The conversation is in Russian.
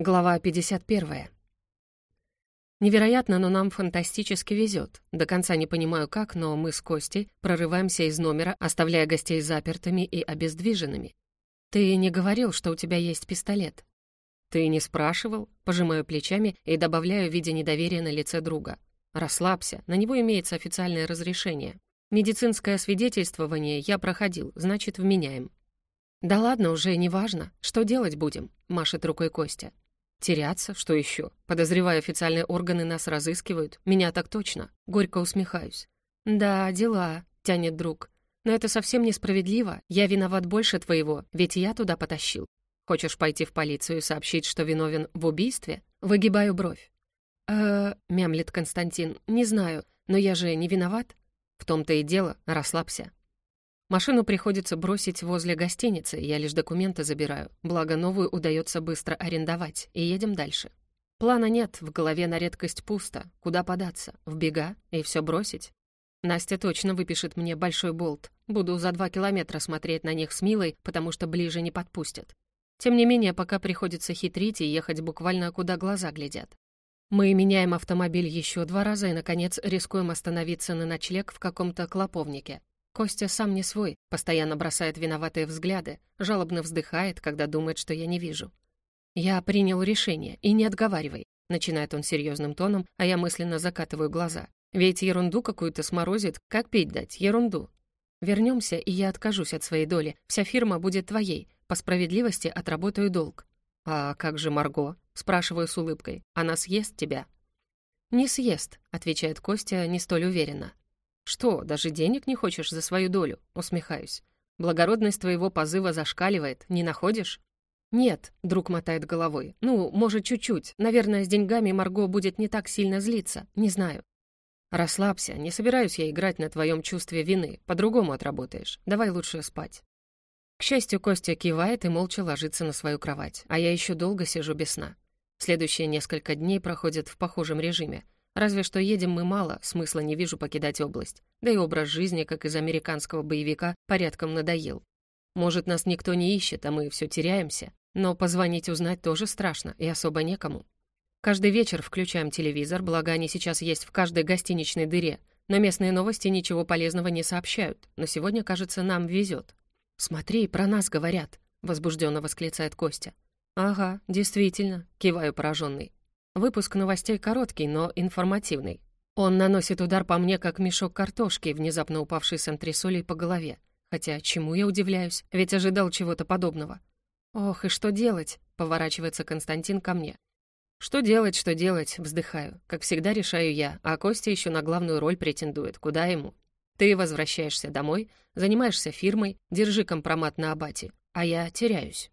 Глава 51. Невероятно, но нам фантастически везет. До конца не понимаю как, но мы с Костей прорываемся из номера, оставляя гостей запертыми и обездвиженными. «Ты не говорил, что у тебя есть пистолет?» «Ты не спрашивал?» Пожимаю плечами и добавляю в виде недоверия на лице друга. «Расслабься, на него имеется официальное разрешение. Медицинское свидетельствование я проходил, значит, вменяем». «Да ладно, уже не важно. Что делать будем?» — машет рукой Костя. Теряться? Что еще? Подозреваю, официальные органы нас разыскивают. Меня так точно. Горько усмехаюсь. Да, дела, тянет друг. Но это совсем несправедливо. Я виноват больше твоего, ведь я туда потащил. Хочешь пойти в полицию и сообщить, что виновен в убийстве? Выгибаю бровь. э мямлит Константин, не знаю, но я же не виноват. В том-то и дело, расслабься. Машину приходится бросить возле гостиницы, я лишь документы забираю, благо новую удается быстро арендовать, и едем дальше. Плана нет, в голове на редкость пусто. Куда податься? В бега? И все бросить? Настя точно выпишет мне большой болт. Буду за два километра смотреть на них с Милой, потому что ближе не подпустят. Тем не менее, пока приходится хитрить и ехать буквально куда глаза глядят. Мы меняем автомобиль еще два раза и, наконец, рискуем остановиться на ночлег в каком-то клоповнике. Костя сам не свой, постоянно бросает виноватые взгляды, жалобно вздыхает, когда думает, что я не вижу. «Я принял решение, и не отговаривай», — начинает он серьезным тоном, а я мысленно закатываю глаза. «Ведь ерунду какую-то сморозит, как пить дать, ерунду. Вернемся, и я откажусь от своей доли, вся фирма будет твоей, по справедливости отработаю долг». «А как же Марго?» — спрашиваю с улыбкой. «Она съест тебя?» «Не съест», — отвечает Костя не столь уверенно. «Что, даже денег не хочешь за свою долю?» — усмехаюсь. «Благородность твоего позыва зашкаливает, не находишь?» «Нет», — друг мотает головой. «Ну, может, чуть-чуть. Наверное, с деньгами Марго будет не так сильно злиться. Не знаю». «Расслабься, не собираюсь я играть на твоем чувстве вины. По-другому отработаешь. Давай лучше спать». К счастью, Костя кивает и молча ложится на свою кровать, а я еще долго сижу без сна. Следующие несколько дней проходят в похожем режиме. Разве что едем мы мало, смысла не вижу покидать область. Да и образ жизни, как из американского боевика, порядком надоел. Может, нас никто не ищет, а мы все теряемся. Но позвонить узнать тоже страшно, и особо некому. Каждый вечер включаем телевизор, благо они сейчас есть в каждой гостиничной дыре, но местные новости ничего полезного не сообщают. Но сегодня, кажется, нам везет. «Смотри, про нас говорят», — возбужденно восклицает Костя. «Ага, действительно», — киваю пораженный. Выпуск новостей короткий, но информативный. Он наносит удар по мне, как мешок картошки, внезапно упавший с антресолей по голове. Хотя чему я удивляюсь, ведь ожидал чего-то подобного. «Ох, и что делать?» — поворачивается Константин ко мне. «Что делать, что делать?» — вздыхаю. Как всегда решаю я, а Костя еще на главную роль претендует. Куда ему? Ты возвращаешься домой, занимаешься фирмой, держи компромат на абате, а я теряюсь.